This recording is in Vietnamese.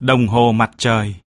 Đồng hồ mặt trời.